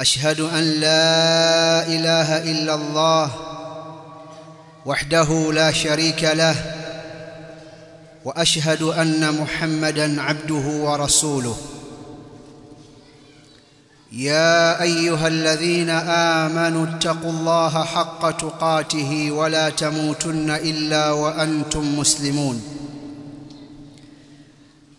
أشهد أن لا إله إلا الله وحده لا شريك له وأشهد أن محمدًا عبده ورسوله. يا أيها الذين آمنوا اتقوا الله حق تقاته ولا تموتن إلا وأنتم مسلمون.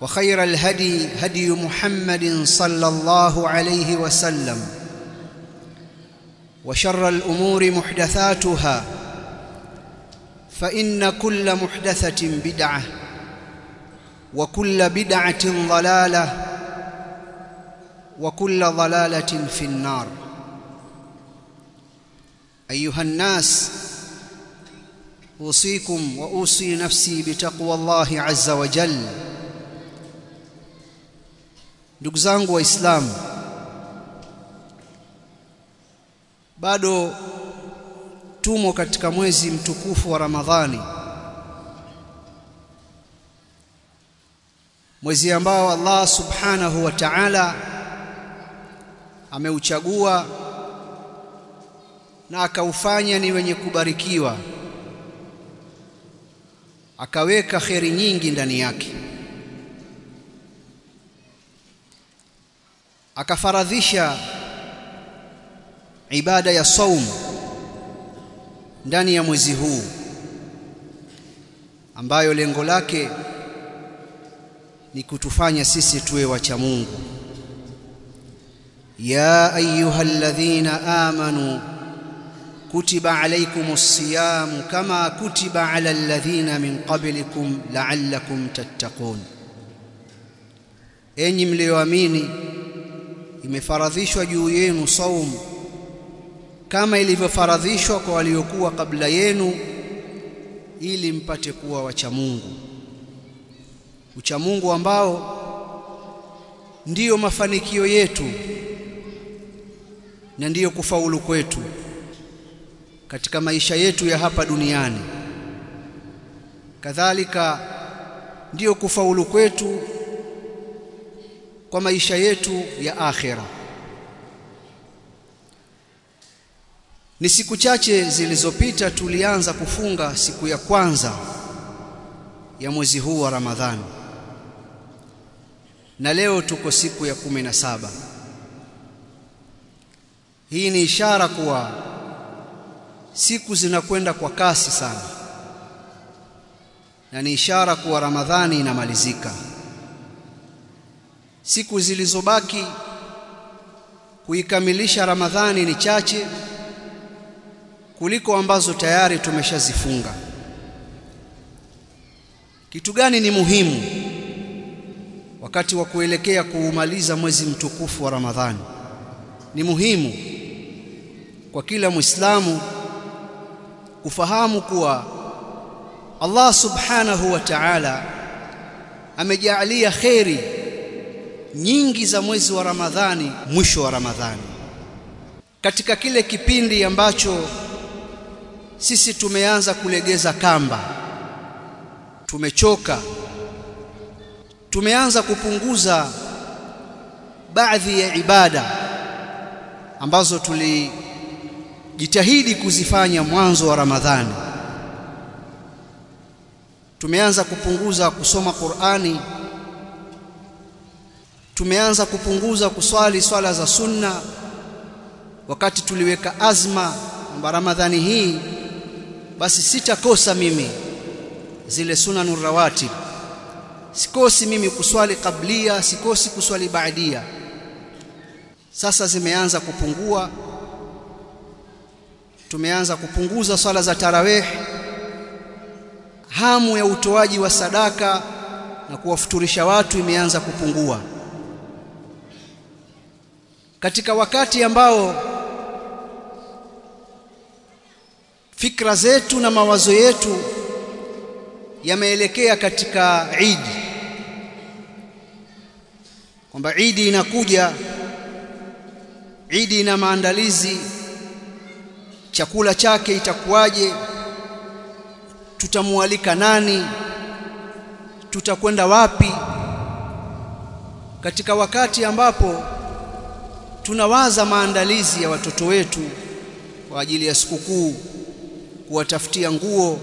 وخير الهدي هدي محمد صلى الله عليه وسلم وشر الأمور محدثاتها فإن كل محدثة بدعة وكل بدعة ضلالة وكل ضلالة في النار. أيها الناس أوصيكم وأوصي نفسي بتقوى الله عز وجل. Ndugu zangu waislamu bado tumo katika mwezi mtukufu wa Ramadhani mwezi ambao Allah subhanahu wa ta'ala ameuchagua na akaufanya ni wenye kubarikiwa akaweka kheri nyingi ndani yake akafaradhisha ibada ya saum ndani ya mwezi huu ambayo lengo lake ni kutufanya sisi tuwe wacha Mungu. Ya ayyuhalladhina amanu kutiba alaykumus siyam kama kutiba ala alladhina min qablikum la'allakum tattaqun. Enyi mlioamini imefaradhishwa juu yenu saum kama ilivyofaradhishwa kwa waliokuwa kabla yenu ili mpate kuwa wacha Mungu. Ucha Mungu ambao ndiyo mafanikio yetu na ndiyo kufaulu kwetu katika maisha yetu ya hapa duniani. Kadhalika ndiyo kufaulu kwetu kwa maisha yetu ya akhira ni siku chache zilizopita tulianza kufunga siku ya kwanza ya mwezi huu wa Ramadhani na leo tuko siku ya kumi na saba. Hii ni ishara kuwa siku zinakwenda kwa kasi sana. Na ni ishara kuwa Ramadhani inamalizika siku zilizobaki kuikamilisha Ramadhani ni chache kuliko ambazo tayari tumeshazifunga. Kitu gani ni muhimu wakati wa kuelekea kuumaliza mwezi mtukufu wa Ramadhani? Ni muhimu kwa kila Muislamu kufahamu kuwa Allah Subhanahu wa Ta'ala amejaalia kheri nyingi za mwezi wa Ramadhani mwisho wa Ramadhani. Katika kile kipindi ambacho sisi tumeanza kulegeza kamba tumechoka tumeanza kupunguza baadhi ya ibada ambazo tulijitahidi kuzifanya mwanzo wa Ramadhani. Tumeanza kupunguza kusoma Qur'ani tumeanza kupunguza kuswali swala za sunna wakati tuliweka azma kwamba Ramadhani hii basi sitakosa mimi zile sunanur rawatib. Sikosi mimi kuswali kablia sikosi kuswali baadia. Sasa zimeanza kupungua. Tumeanza kupunguza swala za tarawih hamu ya utoaji wa sadaka na kuwafuturisha watu imeanza kupungua katika wakati ambao fikra zetu na mawazo yetu yameelekea katika Eid. Kwamba Eid inakuja Eid ina maandalizi chakula chake itakuwaje tutamualika nani tutakwenda wapi? Katika wakati ambapo tunawaza maandalizi ya watoto wetu kwa ajili ya sikukuu kuwatafutia nguo.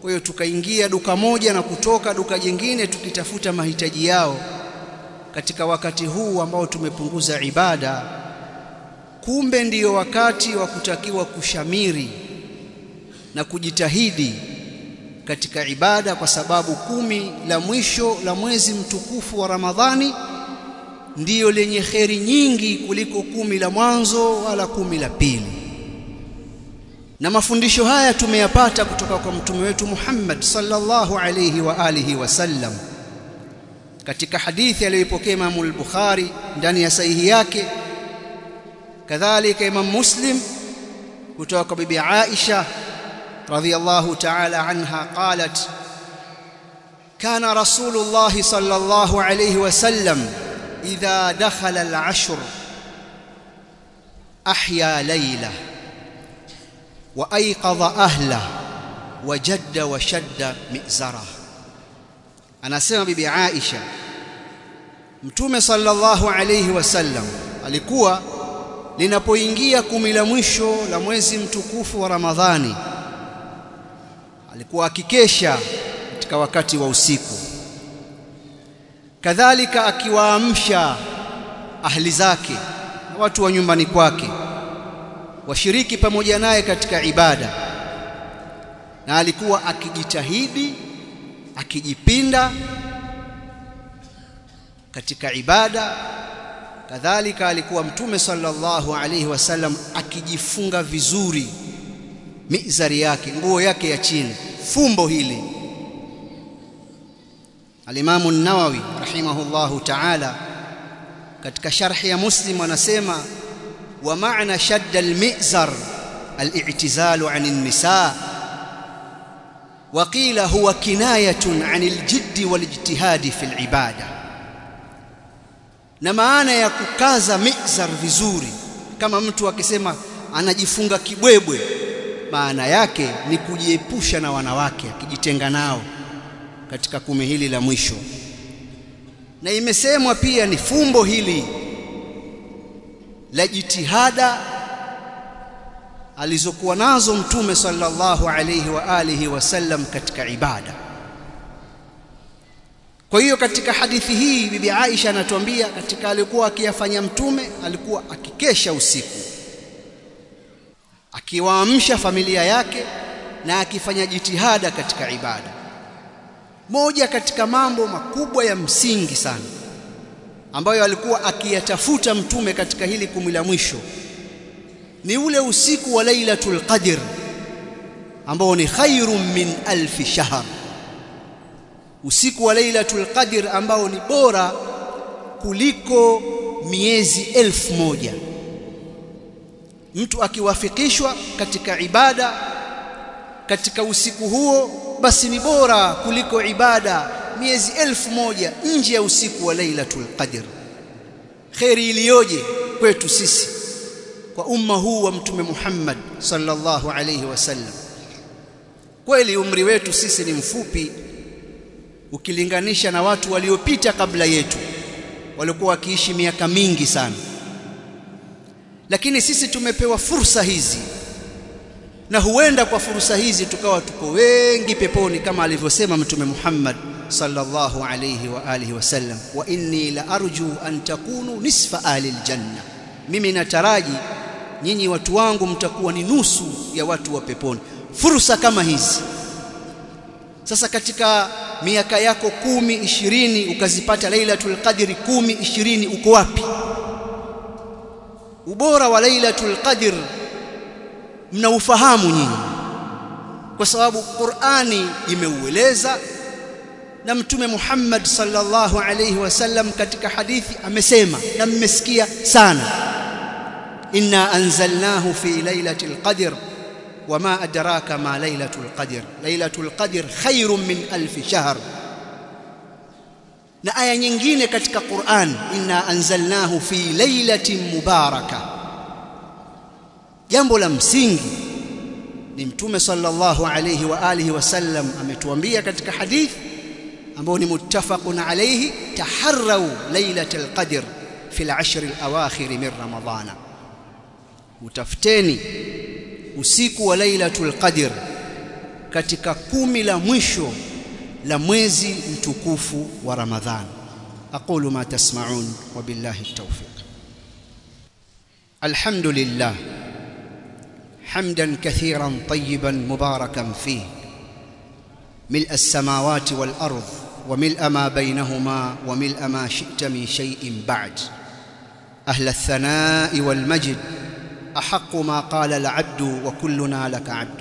Kwa hiyo tukaingia duka moja na kutoka duka jingine tukitafuta mahitaji yao katika wakati huu ambao tumepunguza ibada. Kumbe ndiyo wakati wa kutakiwa kushamiri na kujitahidi katika ibada kwa sababu kumi la mwisho la mwezi mtukufu wa Ramadhani ndiyo lenye kheri nyingi kuliko kumi la mwanzo wala kumi la pili. Na mafundisho haya tumeyapata kutoka kwa mtume wetu Muhammad sallallahu alayhi wa alihi wasallam katika hadithi aliyoipokea Imam al-Bukhari ndani ya sahihi yake kadhalika Imam Muslim kutoka kwa bibi Aisha radhiyallahu ta'ala anha qalat kana rasulullah sallallahu alayhi wasallam إذا دخل العشر أحيا ليله وأيقظ أهله وجد وشد مئزره anasema bibi Aisha Mtume sallallahu alayhi wasallam alikuwa linapoingia kumi la mwisho la mwezi mtukufu wa Ramadhani alikuwa akikesha katika wakati wa usiku kadhalika akiwaamsha ahli zake watu wa nyumbani kwake washiriki pamoja naye katika ibada. Na alikuwa akijitahidi akijipinda katika ibada. Kadhalika alikuwa mtume sallallahu alaihi wasallam akijifunga vizuri mizari yake nguo yake ya chini fumbo hili alimamu an-Nawawi rahimahullahu ta'ala katika sharhi ya Muslim anasema wa maana shadda al-mi'zar al-i'tizalu 'an an-nisa wa qila huwa kinayatun 'an al-jidd wal-ijtihad fi al-ibada. Na maana ya kukaza mizar vizuri kama mtu akisema anajifunga kibwebwe maana yake ni kujiepusha na wanawake akijitenga nao katika kumi hili la mwisho. Na imesemwa pia ni fumbo hili la jitihada alizokuwa nazo mtume sallallahu alayhi wa alihi wasallam katika ibada. Kwa hiyo katika hadithi hii bibi Aisha anatuambia katika alikuwa akiyafanya mtume alikuwa akikesha usiku akiwaamsha familia yake na akifanya jitihada katika ibada moja katika mambo makubwa ya msingi sana ambayo alikuwa akiyatafuta mtume katika hili kumi la mwisho ni ule usiku wa Lailatul Qadr ambao ni khairum min alfi shahr. Usiku wa Lailatul Qadr ambao ni bora kuliko miezi elfu moja. Mtu akiwafikishwa katika ibada katika usiku huo basi ni bora kuliko ibada miezi elfu moja nje ya usiku wa Lailatul Qadr. Kheri iliyoje kwetu sisi kwa umma huu wa mtume Muhammad sallallahu alayhi wasallam kweli umri wetu sisi ni mfupi ukilinganisha na watu waliopita kabla yetu walikuwa wakiishi miaka mingi sana. Lakini sisi tumepewa fursa hizi na huenda kwa fursa hizi tukawa tuko wengi peponi kama alivyosema mtume Muhammad sallallahu alayhi wa alihi wasallam wa inni la arju an takunu nisfa ahli aljanna. Mimi nataraji nyinyi watu wangu mtakuwa ni nusu ya watu wa peponi. Fursa kama hizi. Sasa katika miaka yako kumi ishirini ukazipata lailatul qadri kumi ishirini uko wapi? Ubora wa lailatul qadr mnaufahamu nyinyi kwa sababu Qur'ani imeueleza na mtume Muhammad sallallahu alayhi wasallam katika hadithi amesema na mmesikia sana inna anzalnahu fi lailatul qadr wama adraka ma lailatul qadr lailatul qadr khairun min alf shahr na aya nyingine katika Qur'an inna anzalnahu fi lailatin mubaraka jambo la msingi ni mtume sallallahu alayhi wa alihi wasallam ametuambia katika hadithi ambao ni muttafaqun alayhi taharrau lailatul qadr fi al-ashr al-awakhir min ramadana utafuteni usiku wa lailatul qadr katika kumi la mwisho la mwezi mtukufu wa ramadhan aqulu ma tasma'un wa billahi at-tawfiq alhamdulillah حمدا كثيرا طيبا مباركا فيه. ملء السماوات والأرض وملء ما بينهما وملء ما شئت من شيء بعد. أهل الثناء والمجد أحق ما قال العبد وكلنا لك عبد.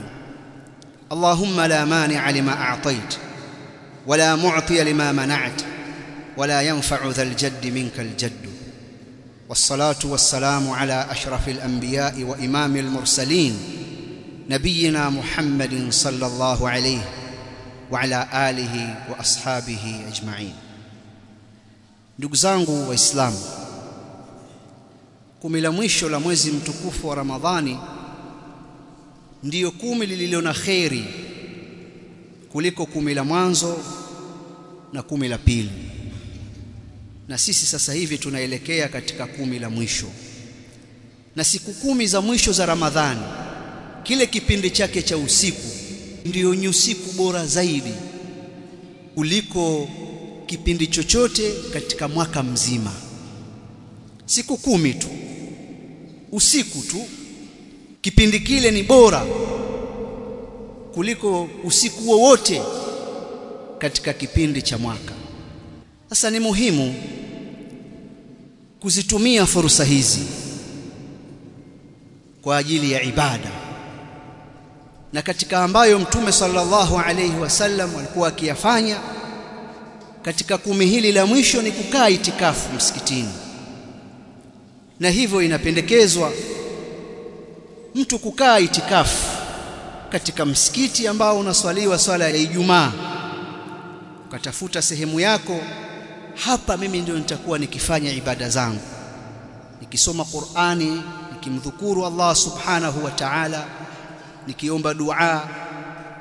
اللهم لا مانع لما أعطيت ولا معطي لما منعت ولا ينفع ذا الجد منك الجد. والصلاه والسلام على اشرف الانبياء وامام المرسلين نبينا محمد صلى الله عليه وعلى اله واصحابه اجمعين ndugu zangu waislamu kumi la mwisho la mwezi mtukufu wa ramadhani ndiyo kumi lililo na kheri kuliko kumi la mwanzo na kumi la pili na sisi sasa hivi tunaelekea katika kumi la mwisho. Na siku kumi za mwisho za Ramadhani kile kipindi chake cha usiku ndiyo nyusiku bora zaidi kuliko kipindi chochote katika mwaka mzima. Siku kumi tu. Usiku tu. Kipindi kile ni bora kuliko usiku wowote katika kipindi cha mwaka. Sasa ni muhimu kuzitumia fursa hizi kwa ajili ya ibada. Na katika ambayo mtume sallallahu alayhi wasallam alikuwa akiyafanya katika kumi hili la mwisho ni kukaa itikafu msikitini. Na hivyo inapendekezwa mtu kukaa itikafu katika msikiti ambao unaswaliwa swala ya Ijumaa. Ukatafuta sehemu yako hapa mimi ndio nitakuwa nikifanya ibada zangu. Nikisoma Qur'ani nikimdhukuru Allah subhanahu wa ta'ala nikiomba dua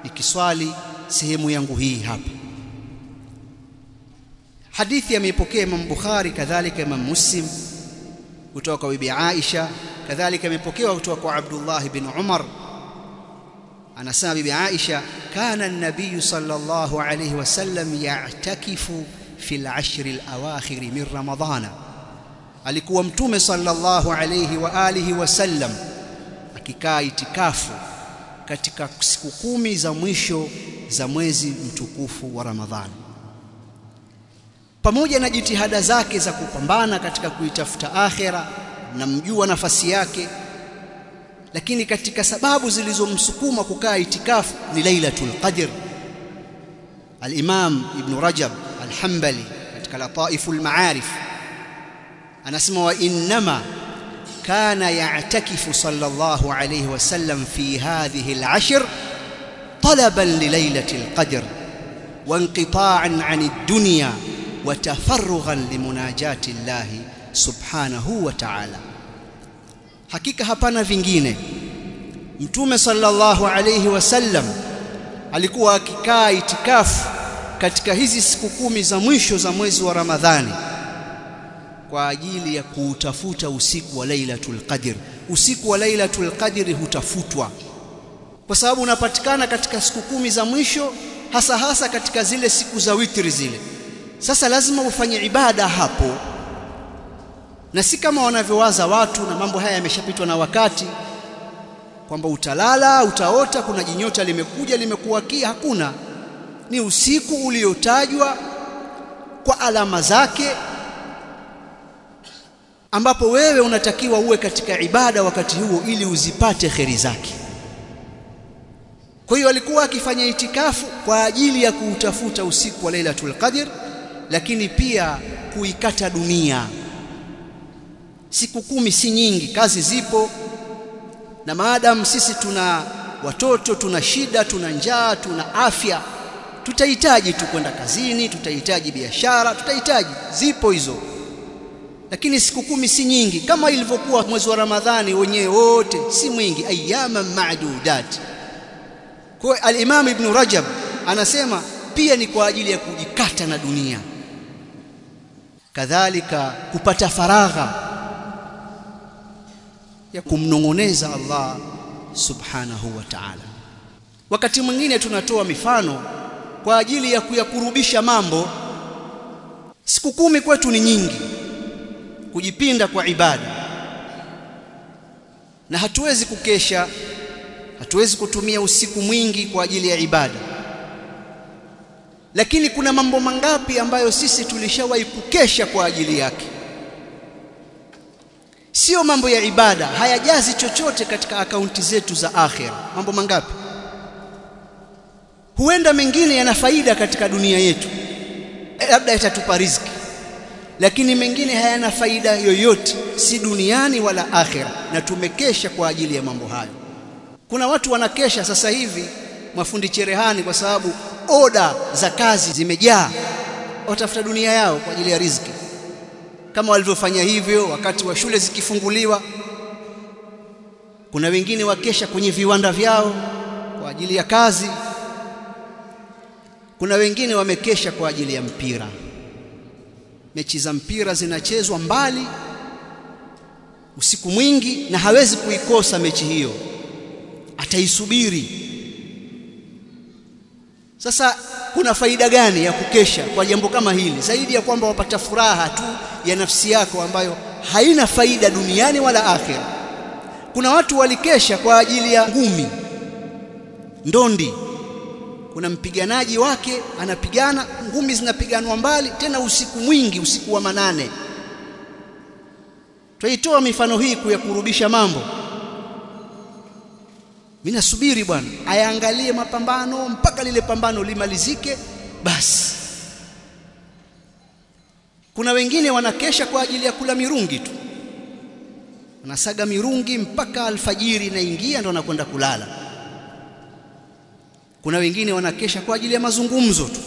nikiswali sehemu yangu hii hapa. Hadithi ameipokea Imam Bukhari kadhalika Imam Muslim kutoka kwa bibi Aisha kadhalika imepokewa kutoka kwa Abdullah bin Umar. Anasema bibi Aisha kana an-nabiy sallallahu alayhi wasallam ya'takifu fi al-ashr al-awakhir min ramadhana alikuwa mtume sallallahu alayhi wa alihi wasallam akikaa itikafu katika siku kumi za mwisho za mwezi mtukufu wa Ramadhani. Pamoja na jitihada zake za kupambana katika kuitafuta akhera na mjua nafasi yake lakini katika sababu zilizomsukuma kukaa itikafu ni Lailatul Qadr. Al-Imam Ibn Rajab Al-Hanbali katika Lataiful Ma'arif anasema wa innama kana ya'takifu sallallahu alayhi wasallam fi hadhihi al-ashr talaban li Lailatul Qadr وانقطاعا عن الدنيا وتفرغا لمناجاة الله سبحانه وتعالى hakika hapana vingine mtume sallallahu alayhi wasallam alikuwa akikaa itikafu Katika hizi siku kumi za mwisho za mwezi wa Ramadhani kwa ajili ya kuutafuta usiku wa Lailatul Qadr. Usiku wa Lailatul Qadr hutafutwa kwa sababu unapatikana katika siku kumi za mwisho, hasa hasa katika zile siku za witri zile. Sasa lazima ufanye ibada hapo, na si kama wanavyowaza watu, na mambo haya yameshapitwa na wakati, kwamba utalala, utaota, kuna jinyota limekuja limekuwakia. Hakuna, ni usiku uliotajwa kwa alama zake ambapo wewe unatakiwa uwe katika ibada wakati huo ili uzipate kheri zake. Kwa hiyo alikuwa akifanya itikafu kwa ajili ya kuutafuta usiku wa Lailatul Qadr, lakini pia kuikata dunia. Siku kumi si nyingi, kazi zipo, na maadamu sisi tuna watoto, tuna shida, tuna njaa, tuna afya, tutahitaji tu kwenda kazini, tutahitaji biashara, tutahitaji, zipo hizo lakini siku kumi si nyingi kama ilivyokuwa mwezi wa Ramadhani wenyewe wote si mwingi, ayyama ma'dudat. Kwa al-Imam Ibn Rajab anasema pia ni kwa ajili ya kujikata na dunia, kadhalika kupata faragha ya kumnong'oneza Allah subhanahu wa ta'ala. Wakati mwingine tunatoa mifano kwa ajili ya kuyakurubisha mambo. Siku kumi kwetu ni nyingi kujipinda kwa ibada, na hatuwezi kukesha, hatuwezi kutumia usiku mwingi kwa ajili ya ibada. Lakini kuna mambo mangapi ambayo sisi tulishawahi kukesha kwa ajili yake? Sio mambo ya ibada, hayajazi chochote katika akaunti zetu za akhira. Mambo mangapi? Huenda mengine yana faida katika dunia yetu, labda yatatupa riziki lakini mengine hayana faida yoyote, si duniani wala akhira, na tumekesha kwa ajili ya mambo hayo. Kuna watu wanakesha sasa hivi mafundi cherehani, kwa sababu oda za kazi zimejaa, watafuta dunia yao kwa ajili ya riziki, kama walivyofanya hivyo wakati wa shule zikifunguliwa. Kuna wengine wakesha kwenye viwanda vyao kwa ajili ya kazi. Kuna wengine wamekesha kwa ajili ya mpira mechi za mpira zinachezwa mbali usiku mwingi, na hawezi kuikosa mechi hiyo, ataisubiri. Sasa kuna faida gani ya kukesha kwa jambo kama hili, zaidi ya kwamba wapata furaha tu ya nafsi yako ambayo haina faida duniani wala akhera? Kuna watu walikesha kwa ajili ya ngumi, ndondi kuna mpiganaji wake anapigana, ngumi zinapiganwa mbali, tena usiku mwingi, usiku wa manane. Twaitoa mifano hii kuyakurubisha mambo. Mimi nasubiri bwana ayaangalie mapambano mpaka lile pambano limalizike, basi. Kuna wengine wanakesha kwa ajili ya kula mirungi tu, wanasaga mirungi mpaka alfajiri inaingia, ndo anakwenda kulala. Kuna wengine wanakesha kwa ajili ya mazungumzo tu,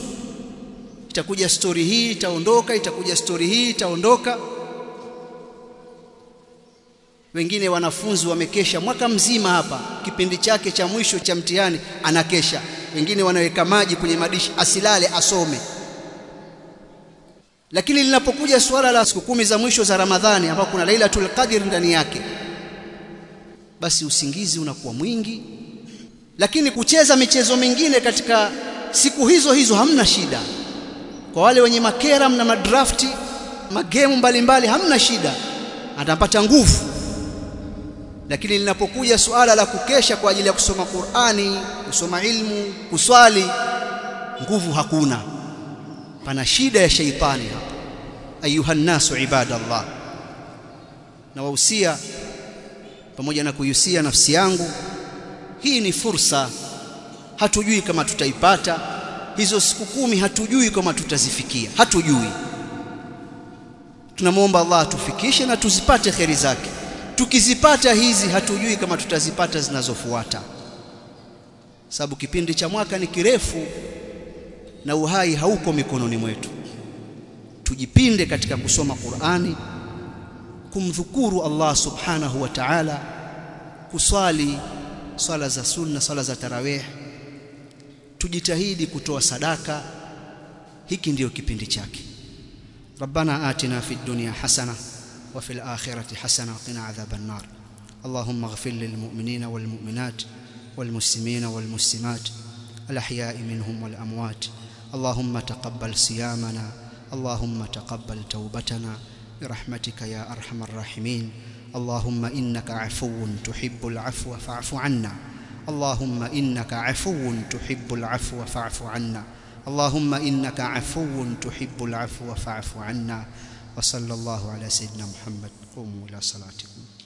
itakuja stori hii itaondoka, itakuja stori hii itaondoka. Wengine wanafunzi wamekesha mwaka mzima hapa, kipindi chake cha mwisho cha mtihani anakesha. Wengine wanaweka maji kwenye madishi asilale, asome. Lakini linapokuja swala la siku kumi za mwisho za Ramadhani, ambapo kuna Lailatul Qadr ndani yake, basi usingizi unakuwa mwingi lakini kucheza michezo mingine katika siku hizo hizo hamna shida. Kwa wale wenye makeram na madrafti magemu mbalimbali hamna shida, atapata nguvu. Lakini linapokuja suala la kukesha kwa ajili ya kusoma Qur'ani, kusoma ilmu, kuswali, nguvu hakuna, pana shida ya sheitani hapa. Ayuha nasu ibadallah, na wahusia pamoja na kuhusia nafsi yangu hii ni fursa, hatujui kama tutaipata hizo siku kumi, hatujui kama tutazifikia, hatujui. Tunamwomba Allah atufikishe na tuzipate kheri zake. Tukizipata hizi, hatujui kama tutazipata zinazofuata, sababu kipindi cha mwaka ni kirefu na uhai hauko mikononi mwetu. Tujipinde katika kusoma Qur'ani, kumdhukuru Allah subhanahu wa ta'ala kuswali swala za sunna swala za tarawih. Tujitahidi kutoa sadaka. Hiki ndiyo kipindi chake. ربنا آتنا في الدنيا حسنة وفي الآخرة حسنة وقنا عذاب النار اللهم اغفر للمؤمنين والمؤمنات والمسلمين والمسلمات الأحياء منهم والأموات اللهم تقبل صيامنا اللهم تقبل توبتنا برحمتك يا أرحم الراحمين اللهم إنك عفو تحب العفو فاعف عنا. اللهم إنك عفو تحب العفو فاعف عنا. اللهم إنك عفو تحب العفو فاعف عنا. وصلى الله على سيدنا محمد. قوموا إلى صلاتكم.